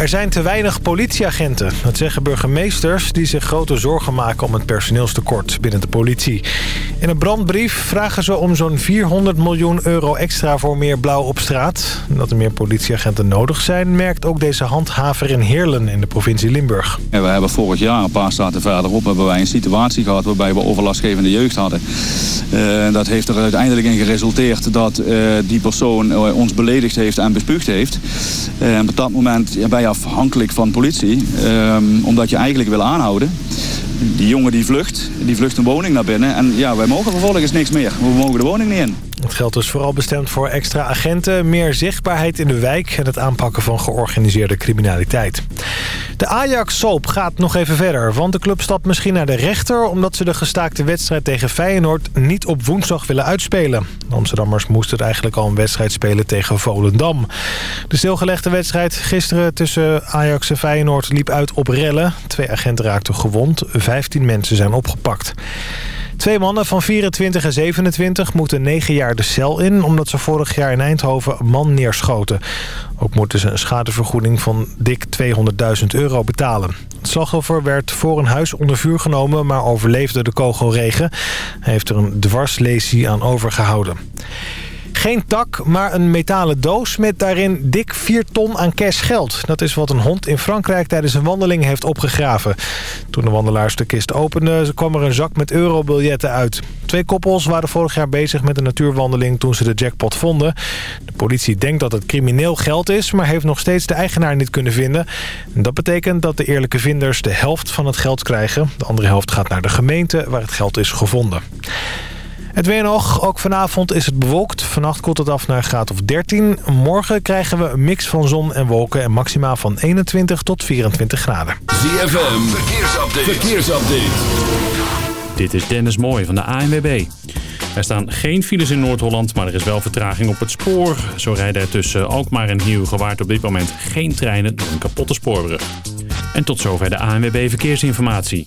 Er zijn te weinig politieagenten. Dat zeggen burgemeesters die zich grote zorgen maken om het personeelstekort binnen de politie. In een brandbrief vragen ze om zo'n 400 miljoen euro extra voor meer blauw op straat. Dat er meer politieagenten nodig zijn, merkt ook deze handhaver in Heerlen in de provincie Limburg. We hebben vorig jaar, een paar staten verderop, hebben wij een situatie gehad waarbij we overlastgevende jeugd hadden. Uh, dat heeft er uiteindelijk in geresulteerd dat uh, die persoon uh, ons beledigd heeft en bespuugd heeft. En op dat moment je afhankelijk van politie, omdat je eigenlijk wil aanhouden. Die jongen die vlucht, die vlucht een woning naar binnen. En ja, wij mogen vervolgens niks meer. We mogen de woning niet in. Het geld is vooral bestemd voor extra agenten, meer zichtbaarheid in de wijk... en het aanpakken van georganiseerde criminaliteit. De Ajax-soap gaat nog even verder, want de club stapt misschien naar de rechter... omdat ze de gestaakte wedstrijd tegen Feyenoord niet op woensdag willen uitspelen. De Amsterdammers moesten eigenlijk al een wedstrijd spelen tegen Volendam. De stilgelegde wedstrijd gisteren tussen Ajax en Feyenoord liep uit op rellen. Twee agenten raakten gewond, 15 mensen zijn opgepakt. Twee mannen van 24 en 27 moeten 9 jaar de cel in... omdat ze vorig jaar in Eindhoven een man neerschoten. Ook moeten ze een schadevergoeding van dik 200.000 euro betalen. Het slachtoffer werd voor een huis onder vuur genomen... maar overleefde de kogelregen. Hij heeft er een dwarslesie aan overgehouden. Geen tak, maar een metalen doos met daarin dik 4 ton aan cash geld. Dat is wat een hond in Frankrijk tijdens een wandeling heeft opgegraven. Toen de wandelaars de kist openden, kwam er een zak met eurobiljetten uit. Twee koppels waren vorig jaar bezig met een natuurwandeling toen ze de jackpot vonden. De politie denkt dat het crimineel geld is, maar heeft nog steeds de eigenaar niet kunnen vinden. En dat betekent dat de eerlijke vinders de helft van het geld krijgen. De andere helft gaat naar de gemeente waar het geld is gevonden. Het weer nog. Ook vanavond is het bewolkt. Vannacht koelt het af naar een graad of 13. Morgen krijgen we een mix van zon en wolken... en maximaal van 21 tot 24 graden. ZFM, verkeersupdate. verkeersupdate. Dit is Dennis Mooij van de ANWB. Er staan geen files in Noord-Holland, maar er is wel vertraging op het spoor. Zo rijden er tussen Alkmaar en Nieuw-Gewaard op dit moment geen treinen door een kapotte spoorbrug. En tot zover de ANWB Verkeersinformatie.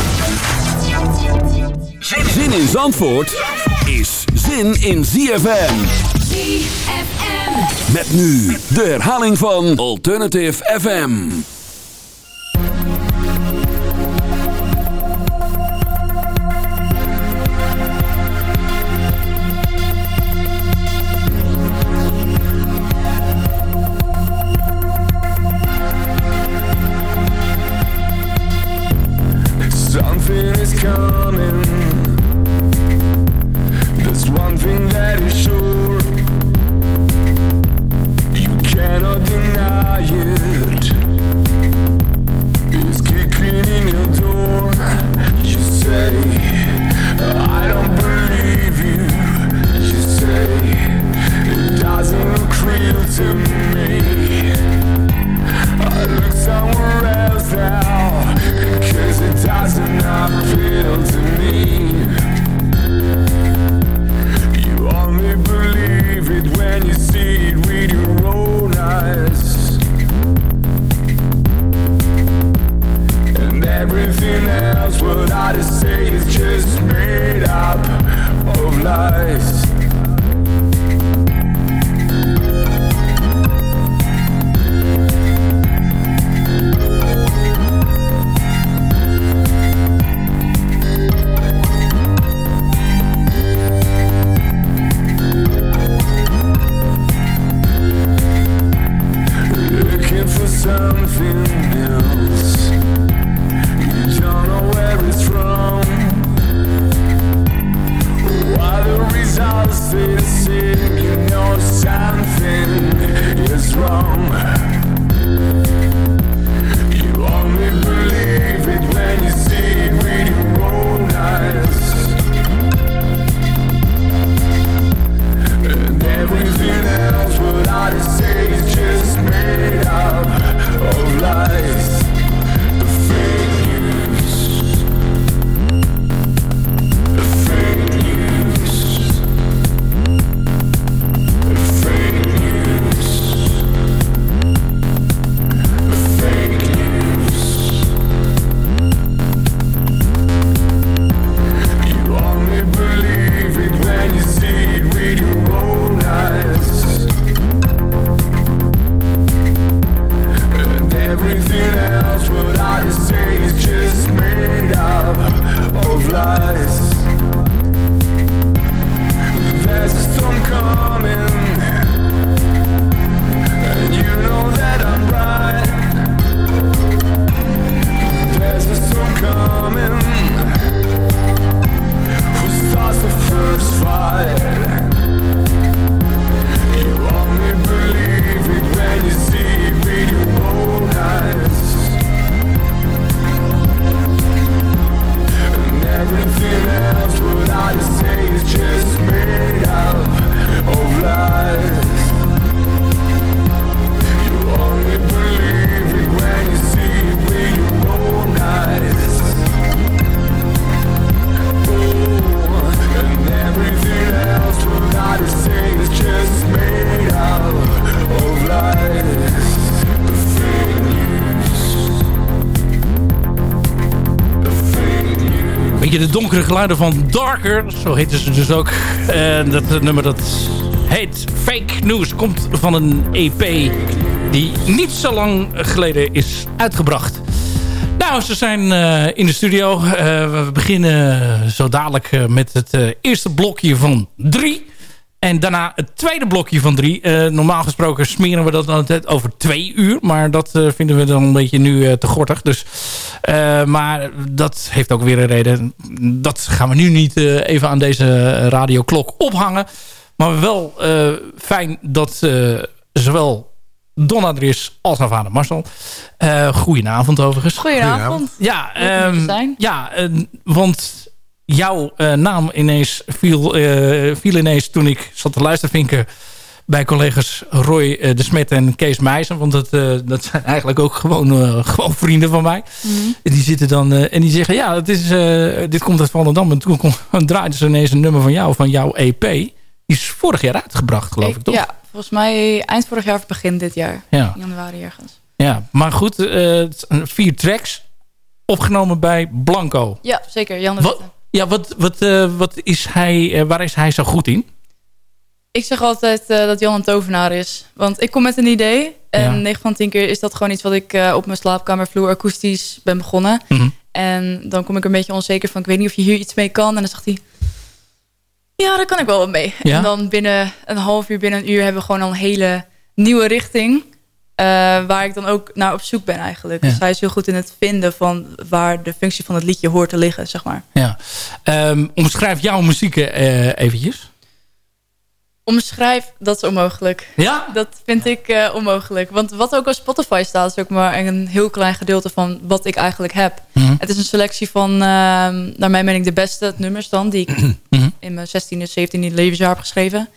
Zin in Zandvoort is zin in ZFM. ZFM. Met nu de herhaling van Alternative FM. Something is coming. There's one thing that is sure. You cannot deny it. It's kicking in your door. You say, van Darker. Zo heette ze dus ook. En dat eh, nummer dat heet Fake News. Komt van een EP die niet zo lang geleden is uitgebracht. Nou, ze zijn eh, in de studio. Eh, we beginnen zo dadelijk met het eerste blokje van drie. En daarna het tweede blokje van drie. Normaal gesproken smeren we dat dan over twee uur. Maar dat vinden we dan een beetje nu te gortig. Dus, maar dat heeft ook weer een reden. Dat gaan we nu niet eh, even aan deze radioklok ophangen. Maar wel eh, fijn dat eh, zowel Donna er is als haar vader Marcel. Eh goedenavond overigens. Goedenavond. Ja, ehm, zijn. ja eh, want jouw eh, naam ineens viel, eh, viel ineens toen ik zat te luisteren vinken bij collega's Roy eh, de Smet en Kees Meijsen. Want dat, eh, dat zijn eigenlijk ook gewoon, eh, gewoon vrienden van mij. Mhm. En die zitten dan en die zeggen, ja, het is, dit komt uit Volendam. En toen kom- draaiden ze ineens een nummer van jou, van jouw EP. Die is vorig jaar uitgebracht, geloof ik, toch? Ja, volgens mij eind vorig jaar of begin dit jaar. Ja. Januari ergens. Ja, maar goed, vier tracks opgenomen bij Blanco. Ja, zeker. Jan de Wat, ja, wat, wat, wat is hij, waar is hij zo goed in? Ik zeg altijd eh, dat Jan een tovenaar is. Want ik kom met een idee. En Ja. 9 van 10 keer is dat gewoon iets wat ik eh, op mijn slaapkamervloer akoestisch ben begonnen. Mhm. En dan kom ik een beetje onzeker van, ik weet niet of je hier iets mee kan. En dan zegt hij, ja, daar kan ik wel wat mee. Ja? En dan binnen een half uur, binnen een uur hebben we gewoon al een hele nieuwe richting. eh, waar ik dan ook naar op zoek ben eigenlijk. Ja. Dus hij is heel goed in het vinden van waar de functie van het liedje hoort te liggen, zeg maar. Ja. Ehm, omschrijf jouw muziek eh, eventjes. Omschrijf, dat is onmogelijk. Ja? Dat vind ik eh, onmogelijk. Want wat ook op Spotify staat, is ook maar een heel klein gedeelte van wat ik eigenlijk heb. Mhm. Het is een selectie van, ehm, naar mijn mening, de beste nummers dan. Die ik Mhm. in mijn 16e, 17e levensjaar heb geschreven.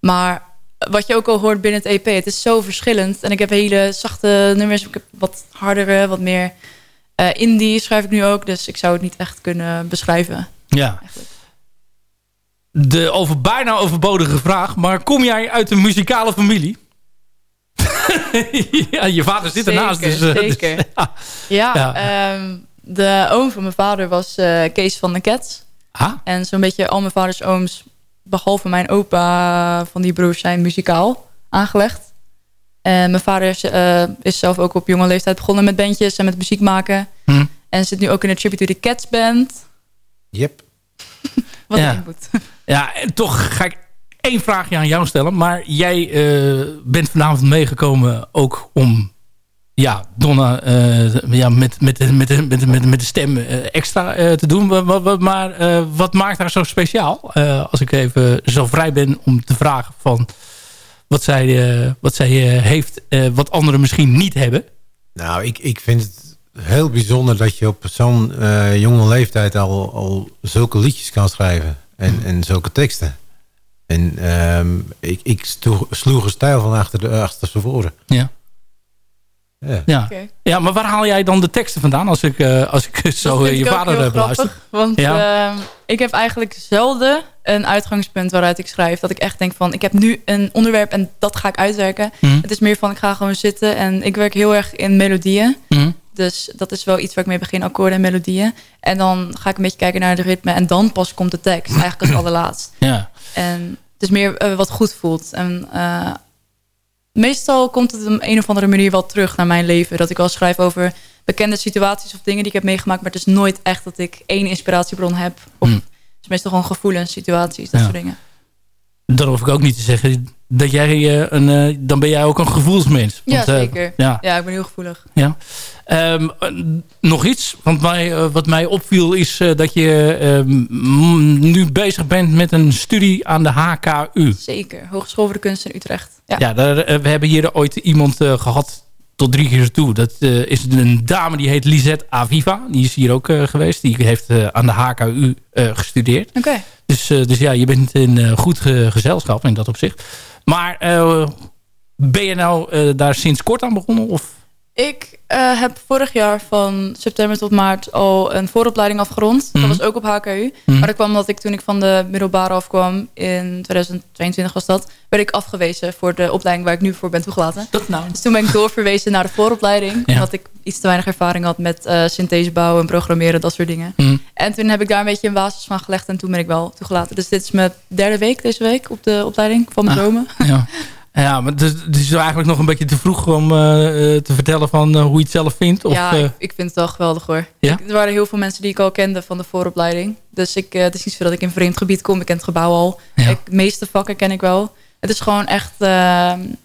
Maar wat je ook al hoort binnen het EP, het is zo verschillend. En ik heb hele zachte nummers. Ik heb wat hardere, wat meer eh, indie schrijf ik nu ook. Dus ik zou het niet echt kunnen beschrijven. Ja. Eigenlijk. De over, bijna overbodige vraag, maar kom jij uit een muzikale familie? ja, je vader zit ernaast. Dus, Zeker, eh, dus- zeker. ja. Ja, Ja. ehm, de oom van mijn vader was eh, Kees van de Cats. Ah, En zo'n beetje al mijn vaders ooms, behalve mijn opa van die broers, zijn muzikaal aangelegd. En mijn vader is, eh, is zelf ook op jonge leeftijd begonnen met bandjes en met muziek maken. Hm. En zit nu ook in de Tribute to the Cats band. Yep. Wat Ja. een input. Ja, en toch ga ik één vraagje aan jou stellen. Maar jij eh, bent vanavond meegekomen ook om... Ja, Donna eh, ja, met, met, met, met, met, met de stem eh, extra te doen. Maar, maar- wat maakt haar zo speciaal? Als ik even zo vrij ben om te vragen van... Wat zij, wat zij heeft, wat anderen misschien niet hebben. Nou, ik, ik vind het heel bijzonder dat je op zo'n jonge leeftijd al, al zulke liedjes kan schrijven. En, en zulke teksten. En ehm, ik, ik sloeg een stijl van achter de achterste voren. Ja. Ja. Ja. Ja, maar waar haal jij dan de teksten vandaan als ik, eh, als ik zo je ik vader heb beluisterd? Want Ja. ehm, ik heb eigenlijk zelden een uitgangspunt waaruit ik schrijf. Dat ik echt denk van, ik heb nu een onderwerp en dat ga ik uitwerken. Mhm. Het is meer van, ik ga gewoon zitten en ik werk heel erg in melodieën. Mhm. Dus dat is wel iets waar ik mee begin, akkoorden en melodieën. En dan ga ik een beetje kijken naar de ritme. En dan pas komt de tekst, eigenlijk als allerlaatst. Ja. En het is meer eh, wat goed voelt. En eh, meestal komt het op een of andere manier wel terug naar mijn leven. Dat ik wel schrijf over bekende situaties of dingen die ik heb meegemaakt. Maar het is nooit echt dat ik één inspiratiebron heb. Of Hmm. het is meestal gewoon gevoelens, situaties, dat Ja. soort dingen. Dan hoef ik ook niet te zeggen dat jij eh, een, eh, dan ben jij ook een gevoelsmens. Ja, Want, eh, zeker. ja, Ja, ik ben heel gevoelig. ja. Ehm, eh, nog iets, want mij, wat mij opviel is dat je ehm, nu bezig bent met een studie aan de HKU. Zeker. Hogeschool voor de Kunst in Utrecht. Ja. Ja, daar, we hebben hier ooit iemand eh, gehad tot drie keer toe. Dat eh, is een dame die heet Lisette Aviva. Die is hier ook eh, geweest. Die heeft eh, aan de HKU gestudeerd. Oké. Dus, dus ja, je bent in goed ge- gezelschap in dat opzicht. Maar ben je nou daar sinds kort aan begonnen? Of? Ik eh, heb vorig jaar van september tot maart al een vooropleiding afgerond. Mhm. Dat was ook op HKU. Mhm. Maar dat kwam omdat ik toen ik van de middelbare afkwam, in 2022 was dat, werd ik afgewezen voor de opleiding waar ik nu voor ben toegelaten. Dat nou. Dus toen ben ik doorverwezen naar de vooropleiding. Ja. Omdat ik iets te weinig ervaring had met eh synthesebouw en programmeren, dat soort dingen. Mhm. En toen heb ik daar een beetje een basis van gelegd en toen ben ik wel toegelaten. Dus dit is mijn derde week deze week op de opleiding van mijn Ah. dromen. Ja. Ja, maar het, is eigenlijk nog een beetje te vroeg om eh, eh, te vertellen van eh, hoe je het zelf vindt. Of, ja, ik, ik vind het wel geweldig hoor. Ja? Ik- er waren heel veel mensen die ik al kende van de vooropleiding. Dus ik, eh, het is niet zo dat ik in vreemd gebied kom. Ik ken het gebouw al. Ja. Ik, de meeste vakken ken ik wel. Het is gewoon echt,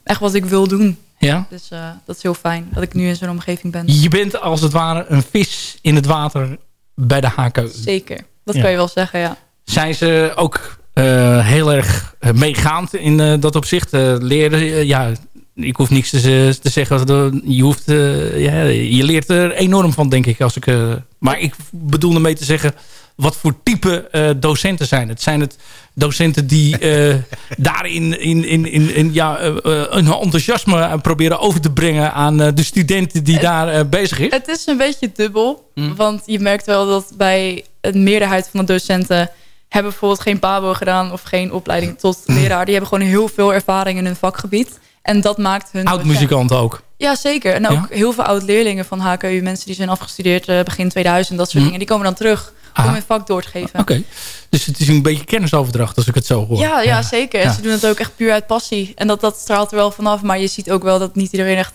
echt wat ik wil doen. ja? Dus dat is heel fijn dat ik nu in zo'n omgeving ben. Je bent als het ware een vis in het water bij de HKU. Zeker, dat Ja. kan je wel zeggen, ja. Zijn ze ook heel erg eh, meegaand in eh, dat opzicht? Eh, leren, eh, ja, ik hoef niks te, te zeggen. Je, hoeft, eh, ja, je leert er enorm van, denk ik. Als ik eh, maar ik bedoel ermee te zeggen... wat voor type eh, docenten zijn het? Zijn het docenten die eh, daarin in, in, in, in, ja, eh, eh, een enthousiasme proberen over te brengen... aan eh, de studenten die daar eh, bezig is? Het is een beetje dubbel. Mm. Want je merkt wel dat bij een meerderheid van de docenten... hebben bijvoorbeeld geen pabo gedaan of geen opleiding tot Mm. leraar. Die hebben gewoon heel veel ervaring in hun vakgebied. En dat maakt hun... Oud-muzikanten ook. Ja, zeker. En ook Ja? heel veel oud-leerlingen van HKU. Mensen die zijn afgestudeerd eh, begin 2000, dat soort Mhm. dingen. Die komen dan terug Ah. om hun vak door te geven. Oké. Dus het is een beetje kennisoverdracht als ik het zo hoor. Ja, ja, zeker. En Ja. ze doen het ook echt puur uit passie. En dat, dat straalt er wel vanaf. Maar je ziet ook wel dat niet iedereen echt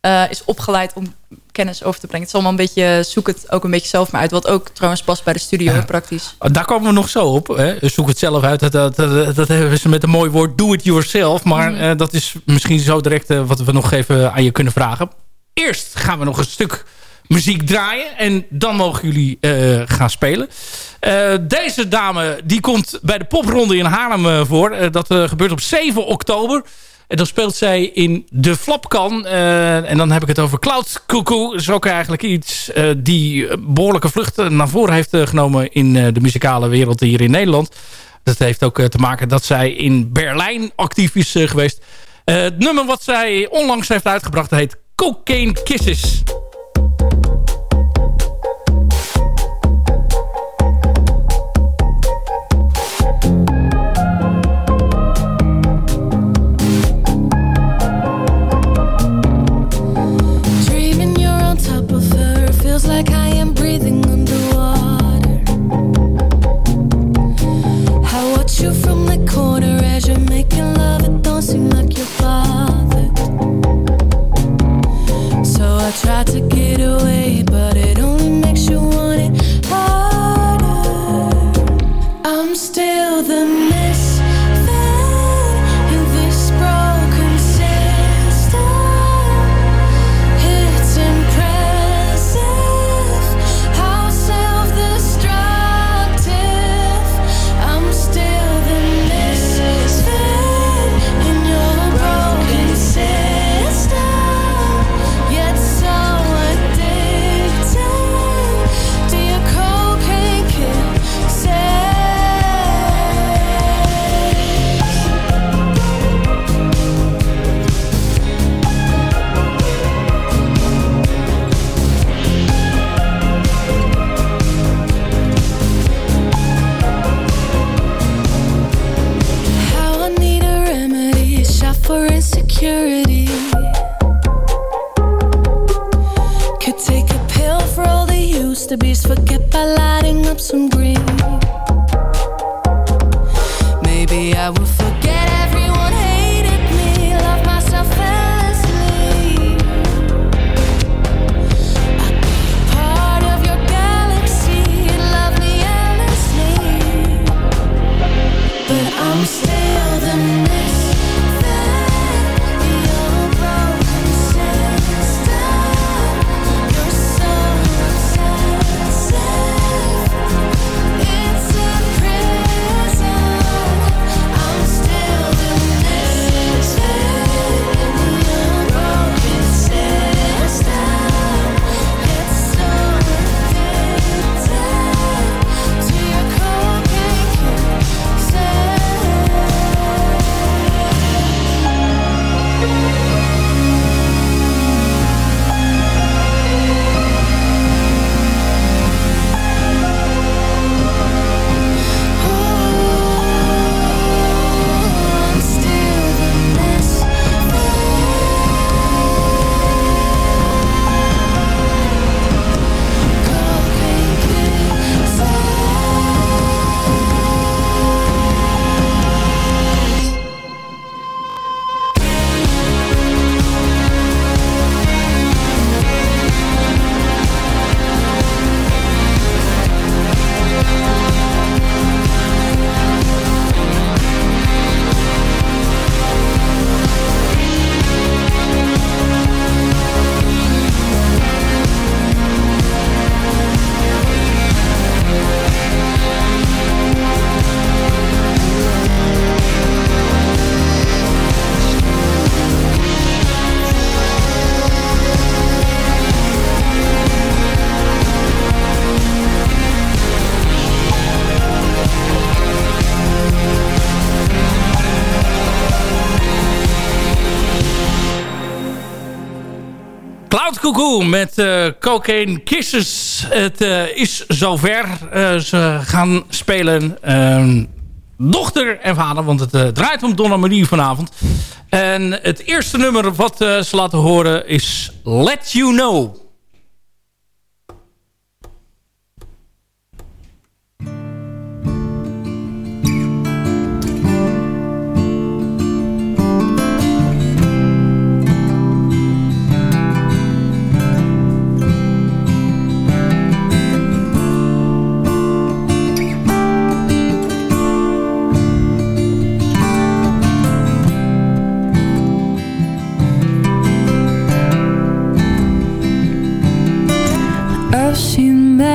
eh, is opgeleid om kennis over te brengen. Het is allemaal een beetje, zoek het ook een beetje zelf maar uit. Wat ook trouwens past bij de studio, Ja. praktisch. Daar komen we nog zo op. Hè. Zoek het zelf uit. Dat, dat, dat, dat hebben ze met een mooi woord. Do it yourself. Maar Mhm. eh, dat is misschien zo direct eh, wat we nog even aan je kunnen vragen. Eerst gaan we nog een stuk muziek draaien. En dan mogen jullie eh, gaan spelen. Deze dame die komt bij de popronde in Haarlem voor. Dat gebeurt op 7 oktober. En dan speelt zij in De Flapkan. Eh, en dan heb ik het over Cloud Cuckoo. Is ook eigenlijk iets eh, die eh, behoorlijke vluchten naar voren heeft genomen... in de muzikale wereld hier in Nederland. Dat heeft ook te maken dat zij in Berlijn actief is geweest. Het nummer wat zij onlangs heeft uitgebracht heet Cocaine Kisses. So I try to get away, Met eh, Cocaine Kisses. Het eh, is zover. Eh, ze gaan spelen ehm, dochter en vader, want het draait om Donna Marie vanavond. En het eerste nummer wat ze laten horen is Let You Know.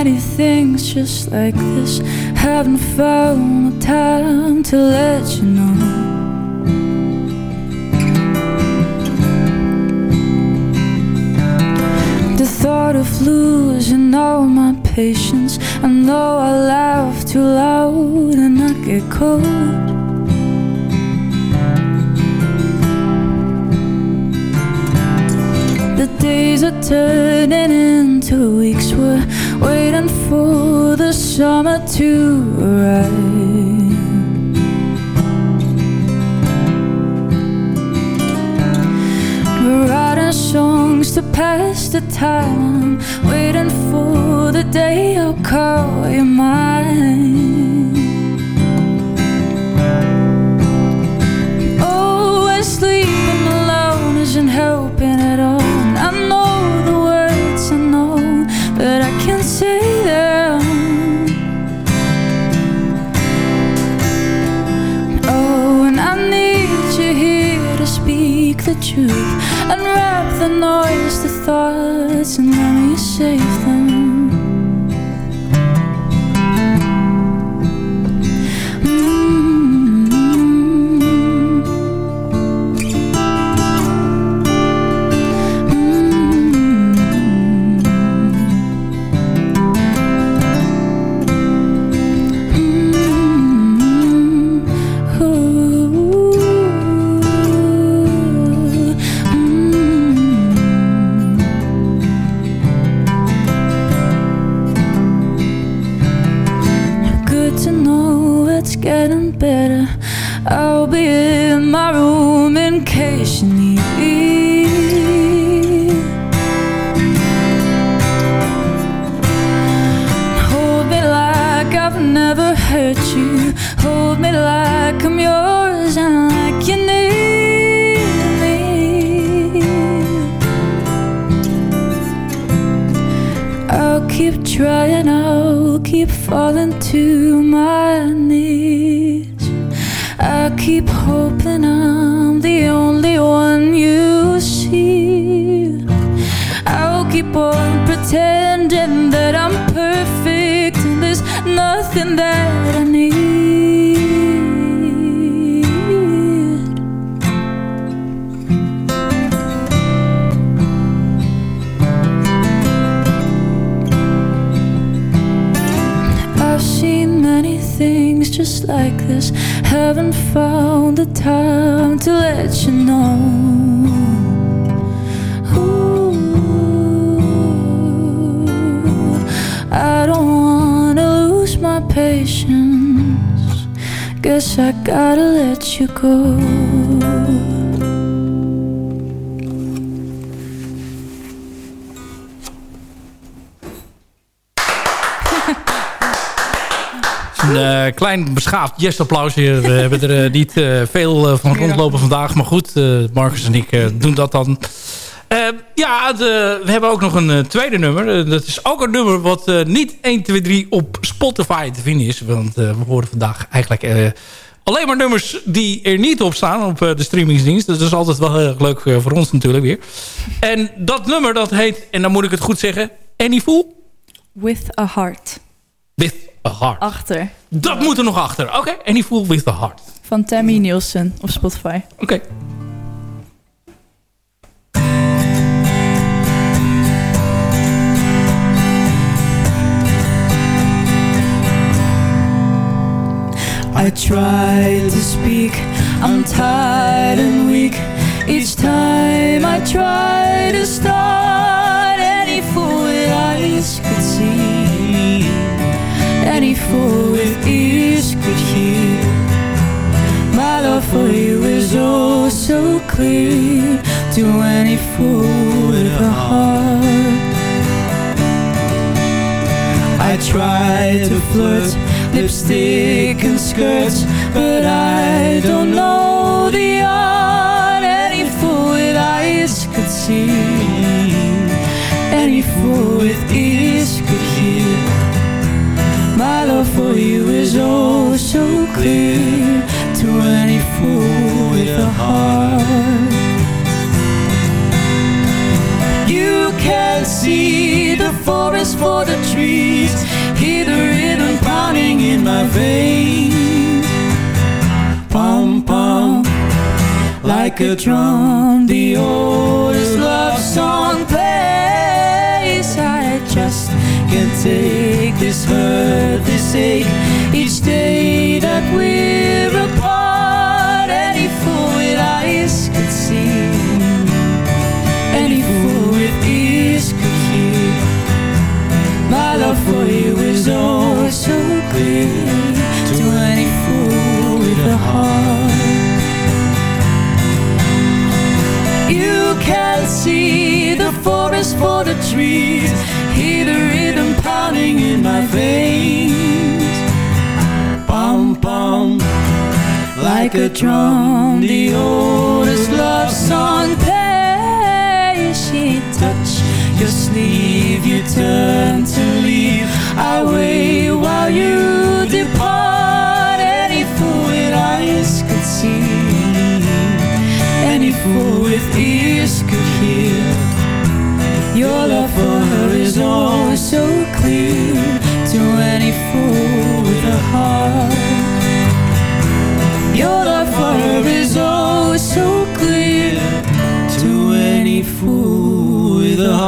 Many things just like this. Haven't found the time to let you know. The thought of losing all my patience. I know I laugh too loud and I get cold. Days are turning into weeks. We're waiting for the summer to arrive. We're writing songs to pass the time. I'm waiting for the day I'll call you mine. Truth. Unwrap the noise, the thoughts, and let me save keep trying, I'll keep falling to my knees. I keep hoping I'm the only one you see. I'll keep on pretending that I'm perfect and there's nothing that like this. Haven't found the time to let you know. I don't wanna lose my patience. Guess I gotta let you go. Een eh, klein beschaafd jestapplaus hier. We hebben er eh, niet eh, veel van rondlopen vandaag. Maar goed, Marcus en ik doen dat dan. Ja, de- we hebben ook nog een tweede nummer. Dat is ook een nummer wat niet 1, 2, 3 op Spotify te vinden is. Want we horen vandaag eigenlijk alleen maar nummers die er niet op staan op de streamingsdienst. Dus dat is altijd wel heel erg leuk voor ons natuurlijk weer. En dat nummer dat heet, en dan moet ik het goed zeggen... Any Fool? With a heart. With a Heart. Achter. Dat moet er nog achter. Oké, Any Fool with a Heart. Van Tammy Nielsen op Spotify. Oké. I tried to speak, I'm tired and weak. Each time I try fool with ears could hear. My love for you is oh so clear to any fool with a heart. I try to flirt, lipstick and skirts, but I don't know so clear to any fool with a heart. You can see the forest for the trees, hear the rhythm pounding in my veins. Pom pom, like a drum, the oldest love song plays. I just can't take this hurt, this ache, each day that we're apart. Any fool with eyes could see any fool with ears could hear. My love for you is oh so clear to any fool with a heart. You can see the forest for the trees, like a drum, the oldest love song. She touch your sleeve, you turn to leave. Dat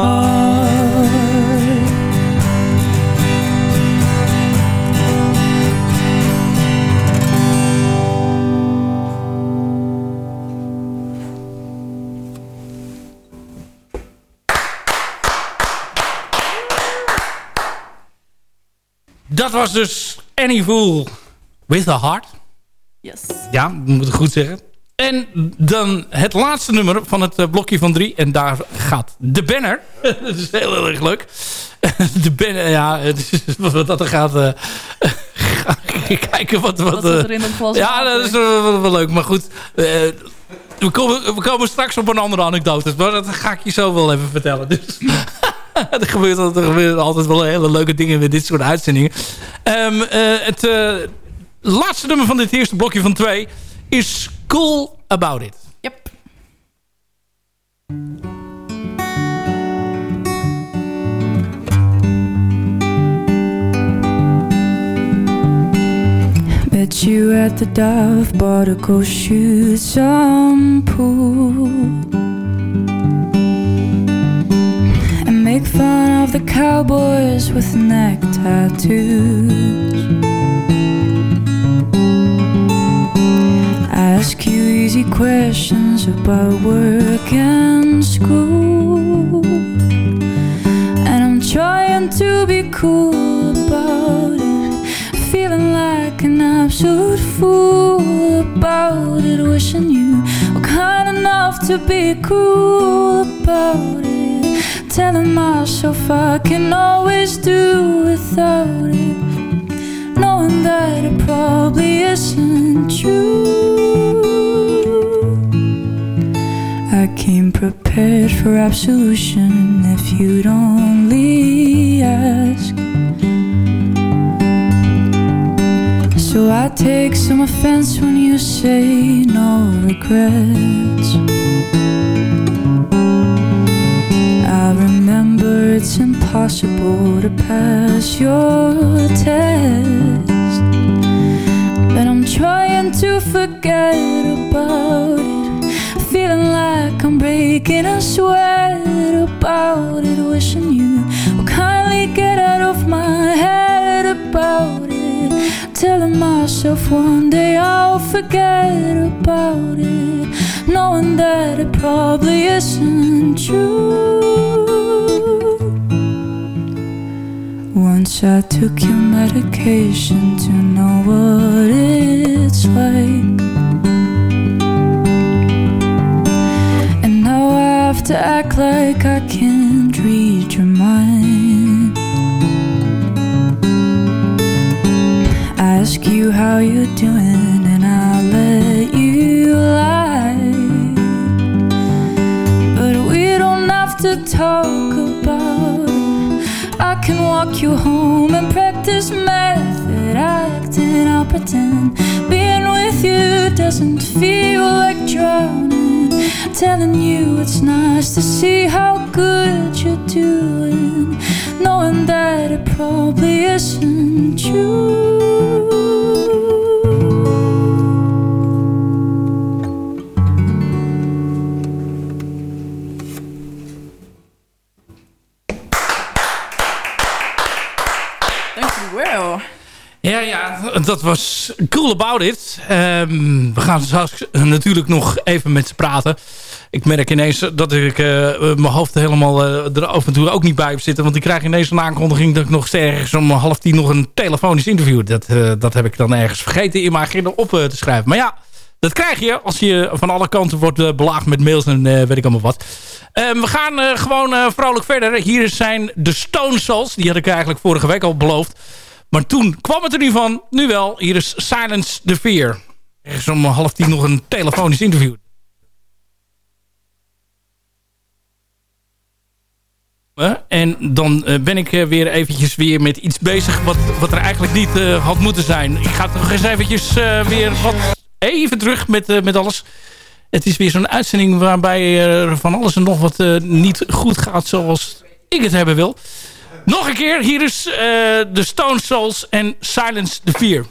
was dus Any Fool with a Heart. Yes. Ja, moet ik goed zeggen. En dan het laatste nummer van het eh, blokje van drie. En daar gaat de banner. dat is heel, heel erg leuk. de banner, ja, wat dat er gaat... eh, ga kijken wat... wat Wat eh, er in glas Ja, dat is wel, leuk. Maar goed, we, komen, we komen straks op een andere anekdote. Maar dat ga ik je zo wel even vertellen. Dus... er, gebeurt, er gebeuren altijd wel hele leuke dingen met dit soort uitzendingen. Ehm, eh, het laatste nummer van dit eerste blokje van twee is Cool About It. Yep. Met you at the dive bar to go shoot some pool And make fun of the cowboys with neck tattoos Ask you easy questions about work and school. And I'm trying to be cool about it Feeling like an absolute fool about it. Wishing you were kind enough to be cool about it. Telling myself I can always do without it Knowing that it probably isn't true I came prepared for absolution if you'd only ask So I take some offense when you say no regrets. I remember it's impossible to pass your test. Trying to forget about it. Feeling like I'm breaking a sweat about it. Wishing you would kindly get out of my head about it. Telling myself one day I'll forget about it. knowing that it probably isn't true. Once I took your medication to know what it's like. And now I have to act like I can't read your mind. I Ask you how you're doing, and I let you lie. But we don't have to talk walk you home and practice method acting. I'll pretend being with you doesn't feel like drowning. Telling you it's nice to see how good you're doing, knowing that it probably isn't true. Dat was cool about it. Ehm, we gaan straks natuurlijk nog even met ze praten. Ik merk ineens dat ik eh, mijn hoofd helemaal eh, er af en toe ook niet bij heb zitten. Want ik krijg ineens een aankondiging dat ik nog ergens om half tien nog een telefonisch interview. Dat, eh, dat heb ik dan ergens vergeten in mijn agenda op te schrijven. Maar ja, dat krijg je als je van alle kanten wordt belaagd met mails en weet ik allemaal wat. Ehm, we gaan gewoon vrolijk verder. Hier zijn de Stone Souls. Die had ik eigenlijk vorige week al beloofd. Maar toen kwam het er niet van. Nu wel. Hier is Silence the Fear. Er om half tien nog een telefonisch interview. En dan eh, ben ik eh, weer eventjes weer met iets bezig wat, wat er eigenlijk niet eh, had moeten zijn. Ik ga toch eens eventjes weer wat even terug met, met alles. Het is weer zo'n uitzending waarbij er van alles en nog wat niet goed gaat zoals ik het hebben wil. Nog een keer, hier is eh, de Stone Souls en Silence the Fear.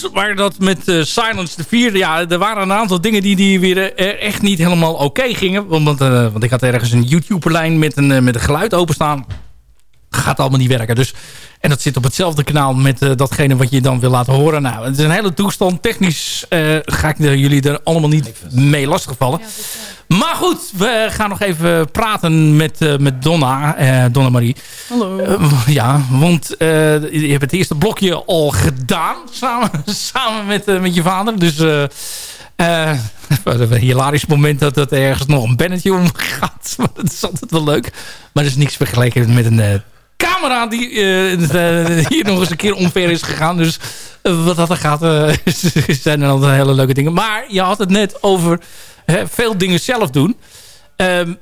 Souls waren dat met eh, Silence the Vier. Ja, er waren een aantal dingen die, die weer eh, echt niet helemaal oké gingen. Want, eh, want ik had ergens een YouTuber-lijn met een, met een geluid openstaan. Gaat allemaal niet werken. Dus, en dat zit op hetzelfde kanaal met eh, datgene wat je dan wil laten horen. Nou, het is een hele toestand. Technisch eh, ga ik jullie er allemaal niet mee lastigvallen. Maar goed, we gaan nog even praten met, eh, met Donna, eh, Donna Marie. Hallo. Ja, want eh, je hebt het eerste blokje al gedaan. Samen, samen met, met je vader. Dus eh eh, een hilarisch moment dat dat ergens nog een bennetje omgaat. Maar dat is altijd wel leuk. Maar dat is niks vergeleken met een eh, camera die eh, eh, hier nog eens een keer omver is gegaan. Dus eh, wat dat er gaat, zijn er altijd hele leuke dingen. Maar je had het net over hè, veel dingen zelf doen. Ehm,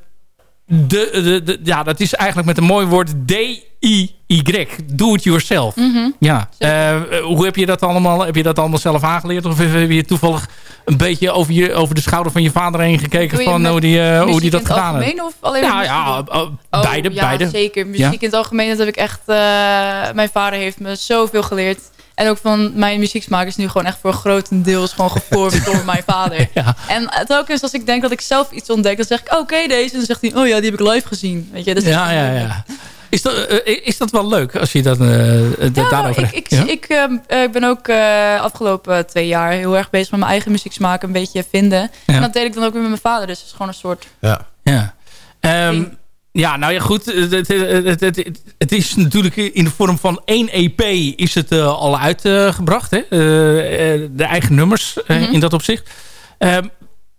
de, de, de- ja, dat is eigenlijk met een mooi woord D-I-Y. Do it yourself. Mhm. Ja. Hoe heb je dat allemaal? Heb je dat allemaal zelf aangeleerd? Of heb je toevallig een beetje over, je, over de schouder van je vader heen gekeken van met hoe die, eh, hoe muziek die dat in het gedaan heeft? algemeen of alleen Ja, muziek? oh, beide. ja, beide. zeker. Muziek Ja? in het algemeen, dat heb ik echt... eh, mijn vader heeft me zoveel geleerd. En ook van mijn muzieksmaak is nu gewoon echt voor grotendeels gewoon gevormd door mijn vader. Ja. En telkens als ik denk dat ik zelf iets ontdek, dan zeg ik, oké deze. En dan zegt hij, oh ja, die heb ik live gezien. Weet je, dus Ja, ja, ja. Is dat, eh, is dat wel leuk als je dat eh, eh, Ja, daarover ik, hebt? ik, Ja? ik, ehm, eh, ik ben ook eh, afgelopen twee jaar heel erg bezig met mijn eigen muzieksmaak een beetje vinden. Ja. En dat deed ik dan ook weer met mijn vader. Dus het is gewoon een soort... Ja. Ja. Ehm, ja, nou ja, goed. Het, het, het, het, is natuurlijk in de vorm van één EP is het eh, al uitgebracht. hè? Eh, eh, de eigen nummers eh, Mhm. in dat opzicht. Ehm,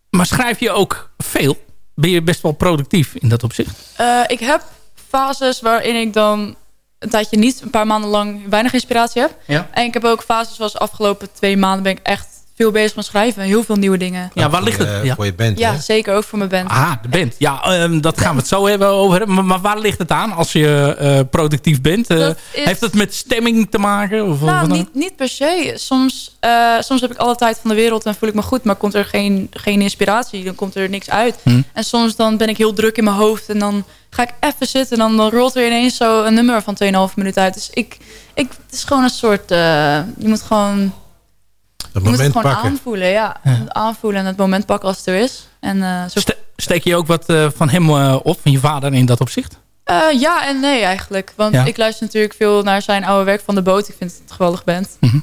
maar schrijf je ook veel? Ben je best wel productief in dat opzicht? Eh, ik heb fases waarin ik dan een tijdje niet, een paar maanden lang weinig inspiratie heb. Ja. En ik heb ook fases zoals de afgelopen twee maanden ben ik echt veel bezig met schrijven. Heel veel nieuwe dingen. Ja, waar ligt het? Ja. Voor je band, Ja, hè? zeker ook voor mijn band. Ah, de band. Ja, ehm, dat gaan we het zo hebben over hebben. Maar, maar waar ligt het aan als je eh, productief bent? Eh, Dat is- Heeft het met stemming te maken? Of, Nou, niet, niet per se. Soms, eh, soms heb ik alle tijd van de wereld en voel ik me goed, maar komt er geen, geen inspiratie. Dan komt er niks uit. Hm. En soms dan ben ik heel druk in mijn hoofd en dan ga ik even zitten en dan, dan rolt er ineens zo een nummer van 2,5 minuten uit. Dus ik, ik, het is gewoon een soort, eh, je moet gewoon, Het je moet het moment gewoon pakken. aanvoelen. Ja, aanvoelen en het moment pakken als het er is. En, eh, zo, Ste- steek je ook wat eh, van hem eh, op, van je vader in dat opzicht? Eh, ja en nee eigenlijk. Want Ja. ik luister natuurlijk veel naar zijn oude werk van De Boot. Ik vind het een geweldig band. Mhm.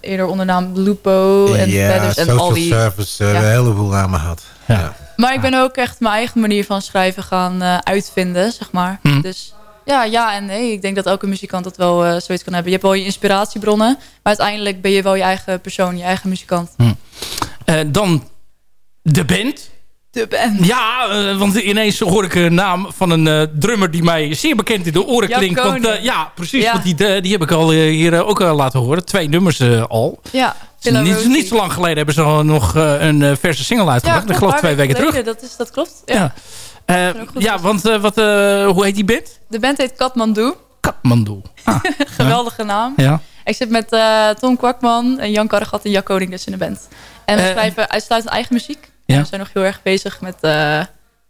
Eerder onder naam Lupo en ja, Feathers en social al die... service, eh, Ja. een heleboel me had. Ja. Ja. Maar ik ben ook echt mijn eigen manier van schrijven gaan eh, uitvinden, zeg maar. Mhm. Dus ja, ja en nee. Ik denk dat elke muzikant dat wel eh, zoiets kan hebben. Je hebt wel je inspiratiebronnen, maar uiteindelijk ben je wel je eigen persoon, je eigen muzikant. Eh, dan de band. De band. Ja, eh, want ineens hoor ik een naam van een drummer die mij zeer bekend in de oren klinkt. Want, ja, precies. Ja. Want die, die heb ik al hier ook laten horen. Twee nummers al. Ja, niet, niet zo lang geleden hebben ze nog een verse single uitgebracht. ik geloof twee weken terug. Dat, is, dat klopt. Ja. Ja, ja want eh, wat, eh, hoe heet die band? De band heet Katmandu. Katmandu. Ah, Geweldige naam. ja. Ik zit met eh, Tom Kwakman en Jan Karregat en Jack Koning dus in de band. En we Eh, schrijven uitsluitend eigen muziek. Ja. En we zijn nog heel erg bezig met... eh,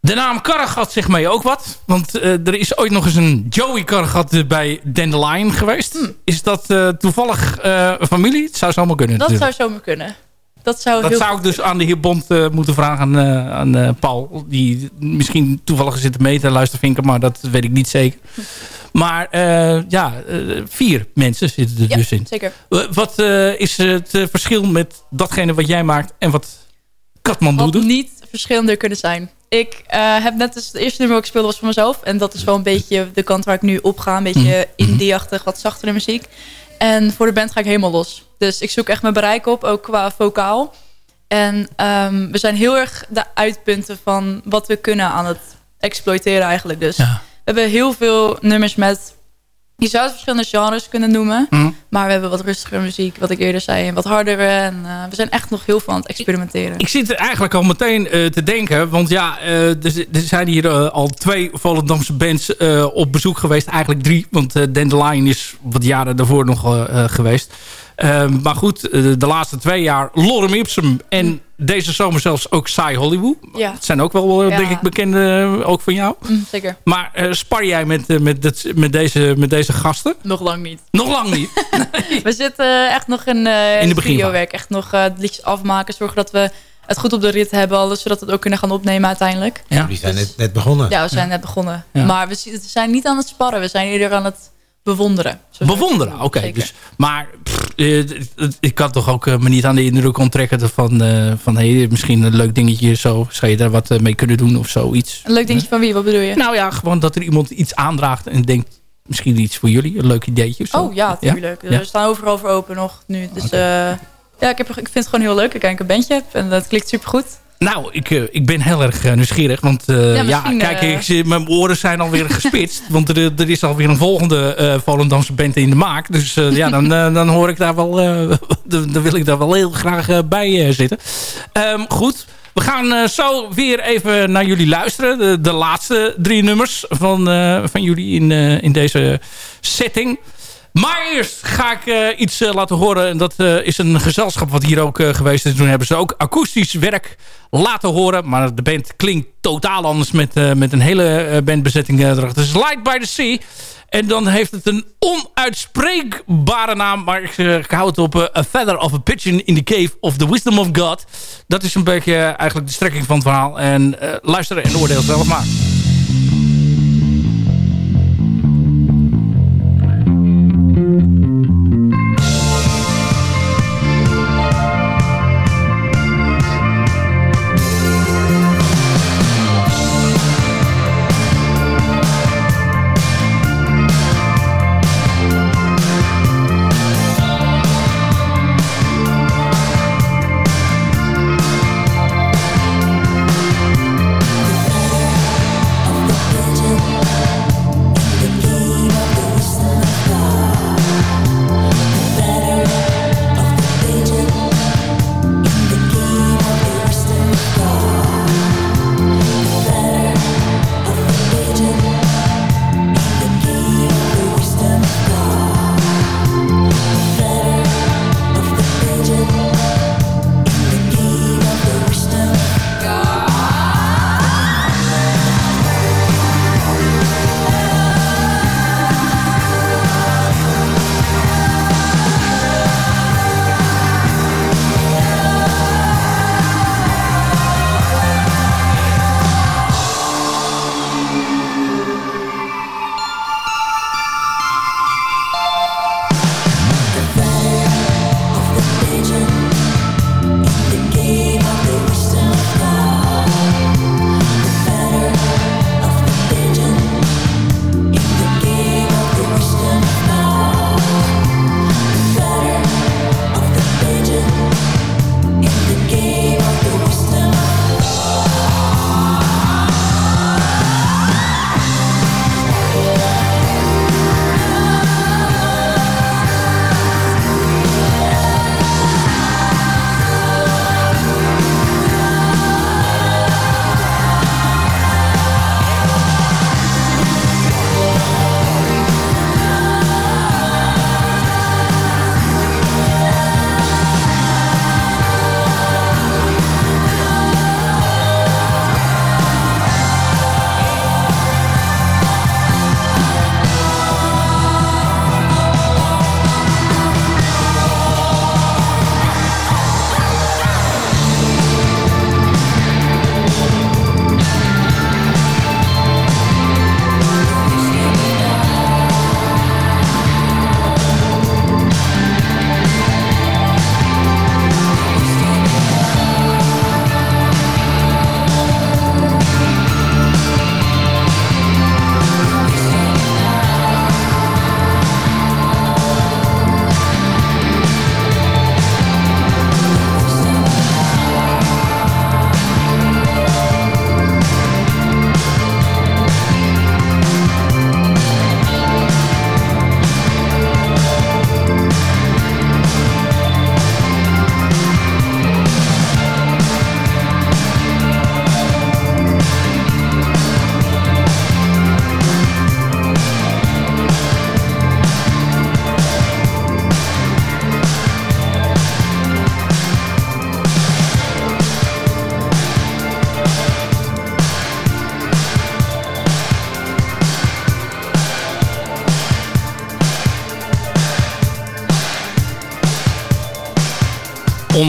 De naam Karregat zegt mij ook wat. Want eh, er is ooit nog eens een Joey Karregat eh, bij Dandelion geweest. Is dat eh, toevallig eh, familie? Het zou zo allemaal kunnen. dat zou zomaar kunnen. Dat zou Dat zou ik dus aan de heer Bond eh, moeten vragen aan, eh, aan eh, Paul. Die misschien toevallig zit te meten luistervinken, maar dat weet ik niet zeker. Maar ja, vier mensen zitten er Ja, dus in. zeker. Wat is het verschil met datgene wat jij maakt en wat Katmandu Had doet? niet verschillender kunnen zijn. Ik heb net dus... Het eerste nummer wat ik speelde was voor mezelf. En dat is wel een beetje de kant waar ik nu op ga. Een beetje indie-achtig, wat zachtere muziek. En voor de band ga ik helemaal los. Dus ik zoek echt mijn bereik op, ook qua vocaal. En ehm, we zijn heel erg de uitpunten van wat we kunnen aan het exploiteren eigenlijk. Dus we hebben heel veel nummers met... Je zou het verschillende genres kunnen noemen. Mhm. Maar we hebben wat rustigere muziek, wat ik eerder zei. En wat hardere. En eh, we zijn echt nog heel veel aan het experimenteren. Ik zit er eigenlijk al meteen eh, te denken. Want ja, eh, er, er zijn hier al twee Volendamse bands op bezoek geweest. Eigenlijk drie. Want Dandelion is wat jaren daarvoor nog geweest. Ehm, maar goed, eh, de laatste twee jaar Lorem Ipsum. En deze zomer zelfs ook Sai Hollywood. Ja. Dat zijn ook wel, eh, Ja. denk ik, bekende eh, ook van jou. Mm, zeker. Maar eh, spar jij met, met, dit- met, deze, met deze gasten? Nog lang niet. Nog lang niet. We zitten echt nog in, eh In de studiowerk. Echt nog liedjes afmaken. Zorgen dat we het goed op de rit hebben. Alles, zodat we het ook kunnen gaan opnemen uiteindelijk. Ja. Die zijn net, net begonnen. Ja, we zijn net begonnen. Ja. Maar we, zi- we zijn niet aan het sparren. We zijn eerder aan het bewonderen. Bewonderen, oké. Dus, maar pff, ik kan toch ook eh, me niet aan de indruk onttrekken van, eh, van hey, misschien een leuk dingetje zo. Zou je daar wat eh, mee kunnen doen of zoiets? Een leuk dingetje van wie? Wat bedoel je? Nou ja, gewoon dat er iemand iets aandraagt en denkt, misschien iets voor jullie, een leuk ideetje of zo. oh ja, tuurlijk. Ja? We staan overal voor open nog nu. Dus eh, ja, ik, heb, ik vind het gewoon heel leuk. Ik kijk een bandje heb en dat klinkt supergoed. Nou, ik, eh, ik ben heel erg eh, nieuwsgierig. Want eh, ja, kijk, ik, zie- mijn oren zijn alweer gespitst. want er, er is alweer een volgende eh Volendamse band in de maak. Dus ja, dan, dan hoor ik daar wel... dan dan wil ik daar wel heel graag bij zitten. Ehm, goed. We gaan zo weer even naar jullie luisteren. De, de laatste drie nummers van, van jullie in, in deze setting. Maar eerst ga ik eh, iets eh, laten horen. En dat eh, is een gezelschap wat hier ook geweest is. Toen hebben ze ook akoestisch werk laten horen. Maar de band klinkt totaal anders met, met een hele bandbezetting erachter. Is Light by the Sea. En dan heeft het een onuitspreekbare naam. Maar ik, ik hou het op A Feather of a Pigeon in the Cave of the Wisdom of God. Dat is een beetje eigenlijk de strekking van het verhaal. En eh, luister en oordeel zelf maar.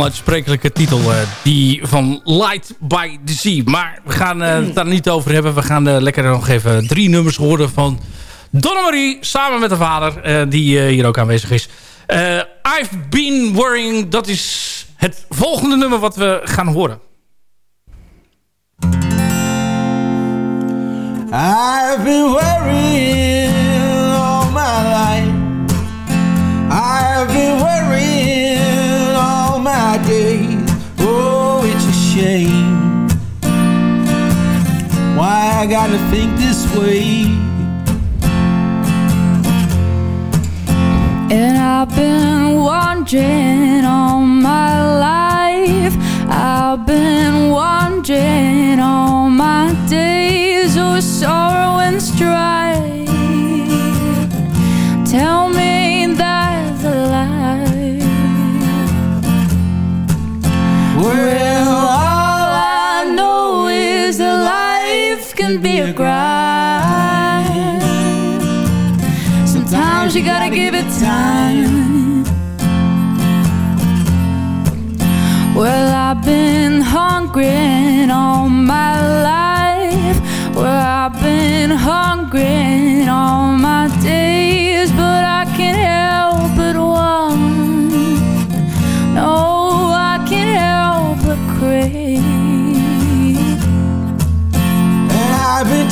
Onuitsprekelijke titel. eh, die van Light by the Sea. Maar we gaan eh, het daar niet over hebben. We gaan eh, lekker nog even drie nummers horen van Donna Marie. Samen met haar vader. die hier ook aanwezig is. I've been worrying. Dat is het volgende nummer wat we gaan horen. I've been worrying I gotta think this way? And I've been wondering all my life. I've been wondering all my days of sorrow and strife. Tell be a grind. Sometimes you gotta give it time. Well, I've been hungry all my life. Well, I've been hungry all my days,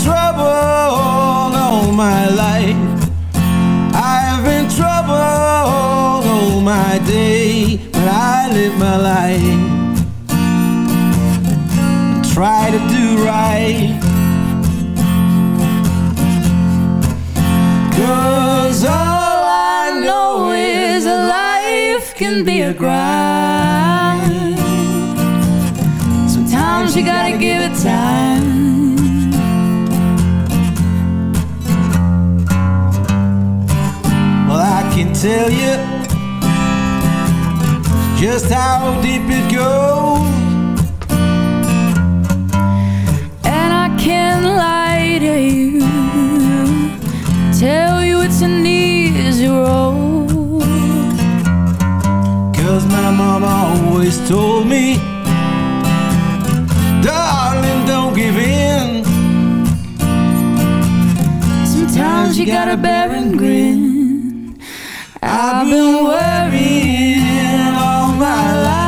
troubled all my life. I've been troubled all my day, but I live my life. Try to do right. Cause all I know is that life can be a grind. Sometimes you gotta give it time. Tell you just how deep it goes. And I can lie to you, tell you it's an easy road. Cause my mama always told me, darling, don't give in. Sometimes you gotta bear and grin. I've been worrying all my life.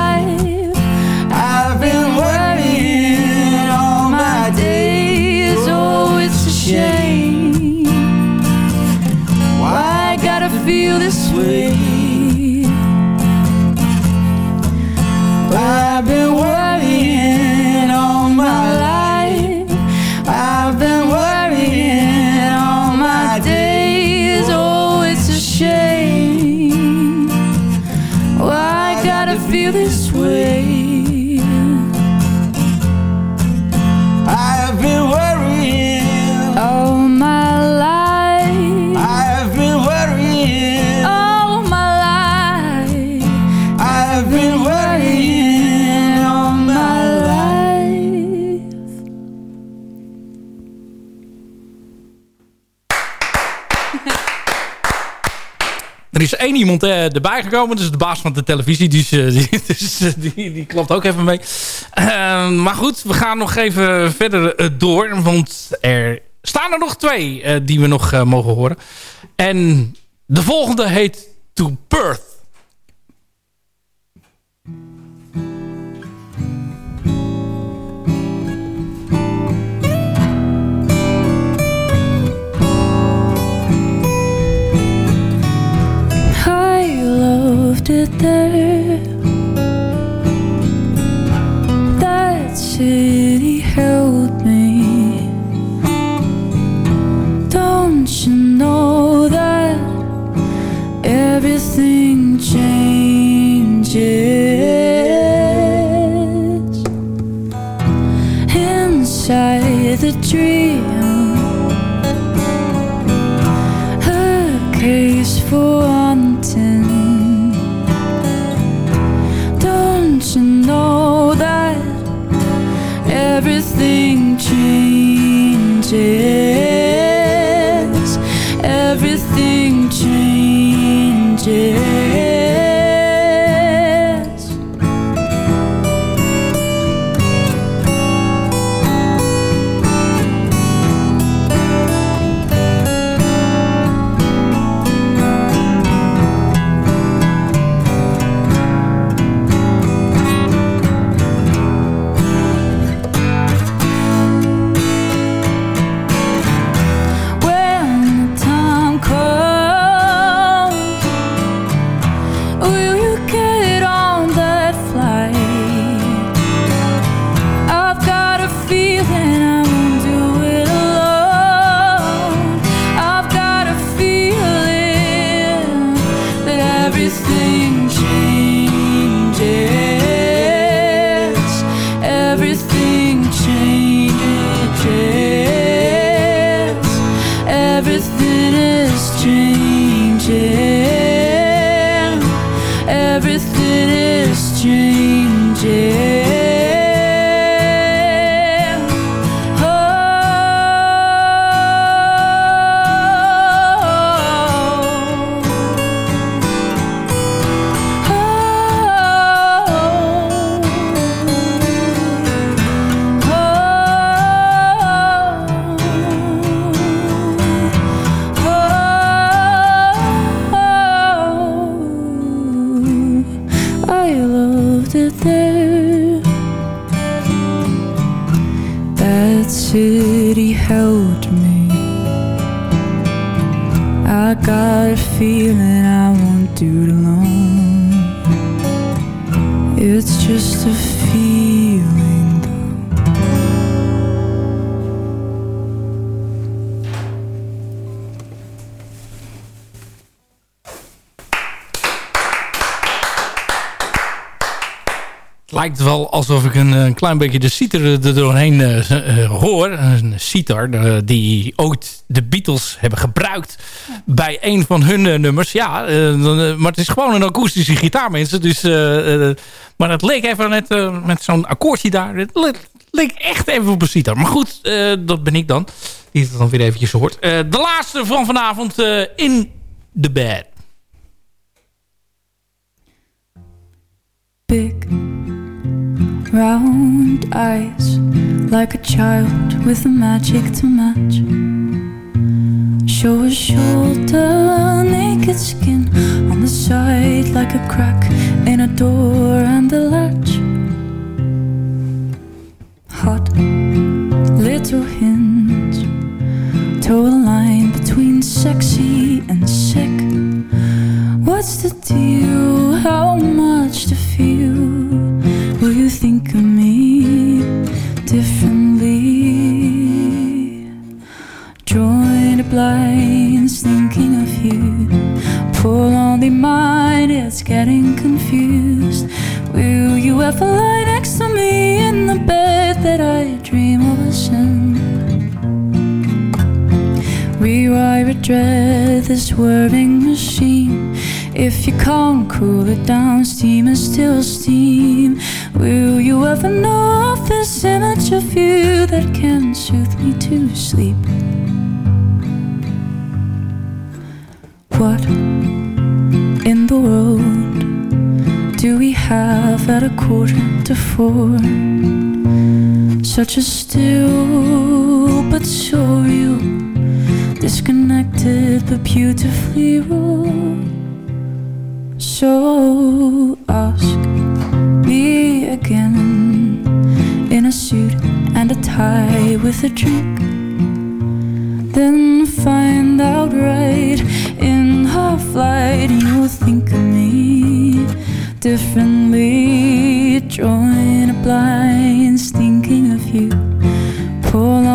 Er is één iemand eh, erbij gekomen. Is de baas van de televisie. Dus, die, dus, die, die klopt ook even mee. Eh, maar goed, we gaan nog even verder door. Want er staan er nog twee die we nog mogen horen. En de volgende heet To Perth. The. there alsof ik een, een klein beetje de citer er doorheen eh, eh, hoor. Een sitar eh, die ooit de Beatles hebben gebruikt bij een van hun eh, nummers. Ja, eh, eh, maar het is gewoon een akoestische gitaar, mensen. Dus, eh, eh, maar het leek even net eh, met zo'n akkoordje daar. Het le- leek echt even op een sitar. Maar goed, eh, dat ben ik dan. Die het dan weer eventjes hoort. Eh, de laatste van vanavond eh, in the bed. Round eyes, like a child with the magic to match. Show a shoulder, naked skin on the side, like a crack in a door and a latch. Hot little hints, toe the line between sexy getting confused. Will you ever lie next to me in the bed that I dream of a sin? Rewire a dread, this whirring machine. If you can't cool it down, steam is still steam. Will you ever know of this image of you that can soothe me to sleep? Have at a quarter to four? Such a still but so real, disconnected but beautifully raw. So ask me again in a suit and a tie with a drink. Then find out right in half light you'll think of me differently. Join a blinds thinking of you.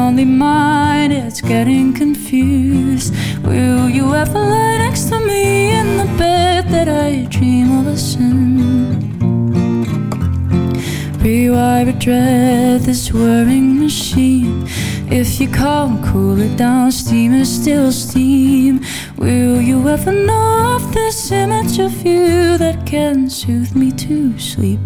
On the mind, it's getting confused. Will you ever lie next to me in the bed that I dream of a sin? Rewire a dread, this whirring machine. If you can't cool it down, steam is still steam. Will you ever know of this image of you that can soothe me to sleep?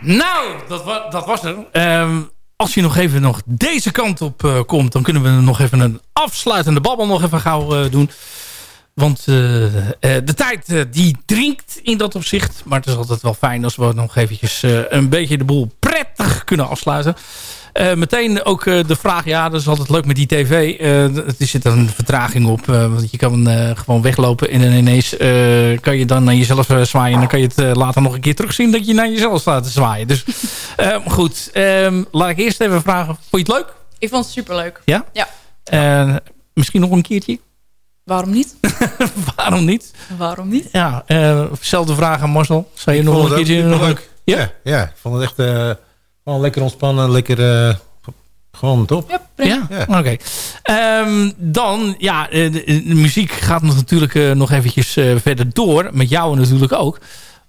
Nou, dat, dat was er. Ehm, als je nog even nog deze kant op eh, komt... dan kunnen we nog even een afsluitende babbel nog even gauw eh, doen. Want eh, eh, de tijd eh, die dringt in dat opzicht. Maar het is altijd wel fijn als we nog eventjes een beetje de boel prettig kunnen afsluiten. Meteen ook de vraag, ja, dat is altijd leuk met die tv. Er zit een vertraging op, want je kan gewoon weglopen en dan ineens kan je dan naar jezelf zwaaien. En dan kan je het later nog een keer terugzien dat je naar jezelf staat te zwaaien. Dus eh, goed, ehm, laat ik eerst even vragen, vond je het leuk? Ik vond het superleuk. Ja? Ja. Misschien nog een keertje? Waarom niet? Waarom niet? Waarom niet? Ja, eh zelfde vraag aan Marcel. Zou je Ik nog een keertje... ook Nog leuk. Ja, ja, ik vond het echt eh, gewoon lekker ontspannen. Lekker, eh, gewoon top. Ja, prima. Ja, oké. Ehm, dan, ja, eh, de, de muziek gaat nog natuurlijk eh, nog eventjes eh, verder door. Met jou natuurlijk ook.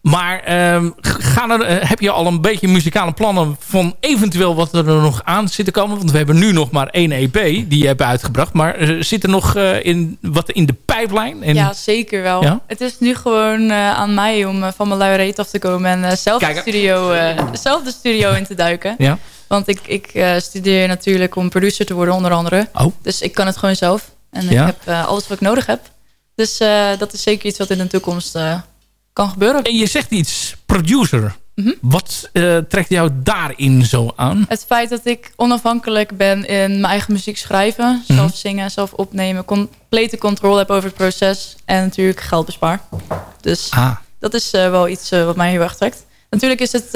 Maar ehm, gaan er, eh, heb je al een beetje muzikale plannen van eventueel wat er nog aan zit te komen? Want we hebben nu nog maar één EP die je hebt uitgebracht. Maar eh, zit er nog eh, in, wat in de pijplijn? En, Ja, zeker wel. Ja? Het is nu gewoon aan mij om van mijn luie reet af te komen en zelf, de studio, zelf de studio in te duiken. Ja. Want ik, ik studeer natuurlijk om producer te worden, onder andere. Oh. Dus ik kan het gewoon zelf. En Ja. ik heb alles wat ik nodig heb. Dus dat is zeker iets wat in de toekomst kan gebeuren. En je zegt iets, producer. Mhm. Wat eh, trekt jou daarin zo aan? Het feit dat ik onafhankelijk ben in mijn eigen muziek schrijven, Mhm. zelf zingen, zelf opnemen, complete controle heb over het proces en natuurlijk geld bespaar. Dus Ah. dat is eh, wel iets eh, wat mij heel erg trekt. Natuurlijk is het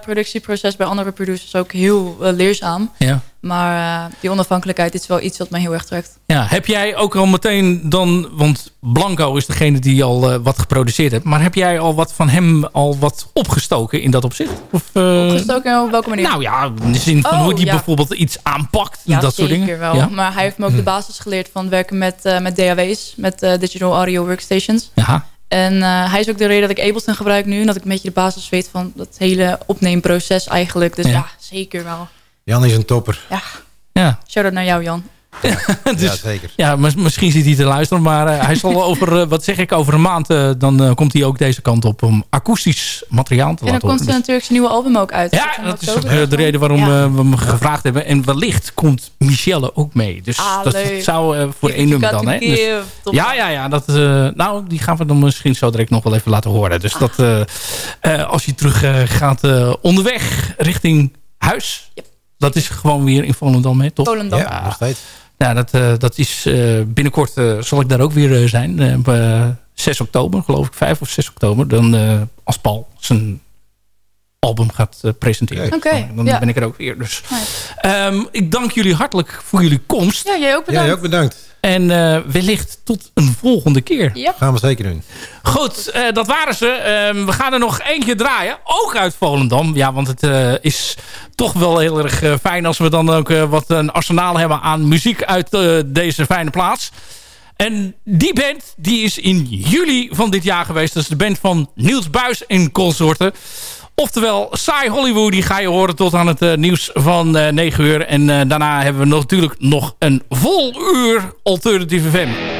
productieproces bij andere producers ook heel leerzaam. Ja. Maar eh, die onafhankelijkheid is wel iets wat mij heel erg trekt. Ja, heb jij ook al meteen dan, want Blanco is degene die al eh, wat geproduceerd heeft, maar heb jij al wat van hem al wat opgestoken in dat opzicht? Of, eh, Opgestoken op welke manier? Nou ja, in de zin van Oh, hoe hij ja. bijvoorbeeld iets aanpakt. Ja, dat soort zeker dingen. wel. Ja? Maar hij heeft me ook de basis geleerd van werken met, met DAW's, met Digital Audio Workstations. Ja. En hij is ook de reden dat ik Ableton gebruik nu. En dat ik een beetje de basis weet van dat hele opneemproces eigenlijk. Dus Ja. ja, zeker wel. Jan is een topper. Ja, Ja. shout-out naar jou Jan. Dus- ja, zeker. Ja, mis- misschien zit hij te luisteren, maar eh, hij zal over, eh, wat zeg ik, over een maand, eh, dan komt hij ook deze kant op om akoestisch materiaal te En dan laten komt horen. er natuurlijk zijn nieuwe album ook uit. Ja, dat is de reden waarom Ja. we hem gevraagd hebben. En wellicht komt Michelle ook mee. Dus Ah, dat, leuk. zou voor één nummer dan. Hè? Dus- ja, ja, ja. Dat, nou, die gaan we dan misschien zo direct nog wel even laten horen. Dus dat eh, eh, als je terug gaat eh, onderweg richting huis. Dat is gewoon weer in Volendam, hè, toch? Volendam. Ja, nog steeds. Nou, dat, eh, dat is eh, binnenkort eh, zal ik daar ook weer zijn. Eh, op, eh, 6 oktober, geloof ik, 5 of 6 oktober. Dan eh, als Paul zijn album gaat eh, presenteren. Oké, dan ja. ben ik er ook weer. Dus. Nice. Ehm, ik dank jullie hartelijk voor jullie komst. Ja, jij ook Ja, bedankt. jij ook bedankt. En eh, wellicht tot een volgende keer. Ja. Gaan we zeker doen. Goed, eh, dat waren ze. Ehm, we gaan er nog eentje draaien. Ook uit Volendam. Ja, want het eh, is toch wel heel erg fijn... als we dan ook wat een arsenaal hebben aan muziek uit deze fijne plaats. En die band die is in juli van dit jaar geweest. Dat is de band van Niels Buis en consorten. Oftewel, Saai Hollywood, die ga je horen tot aan het eh, nieuws van eh 9 uur. En eh, daarna hebben we natuurlijk nog een vol uur Alternative FM.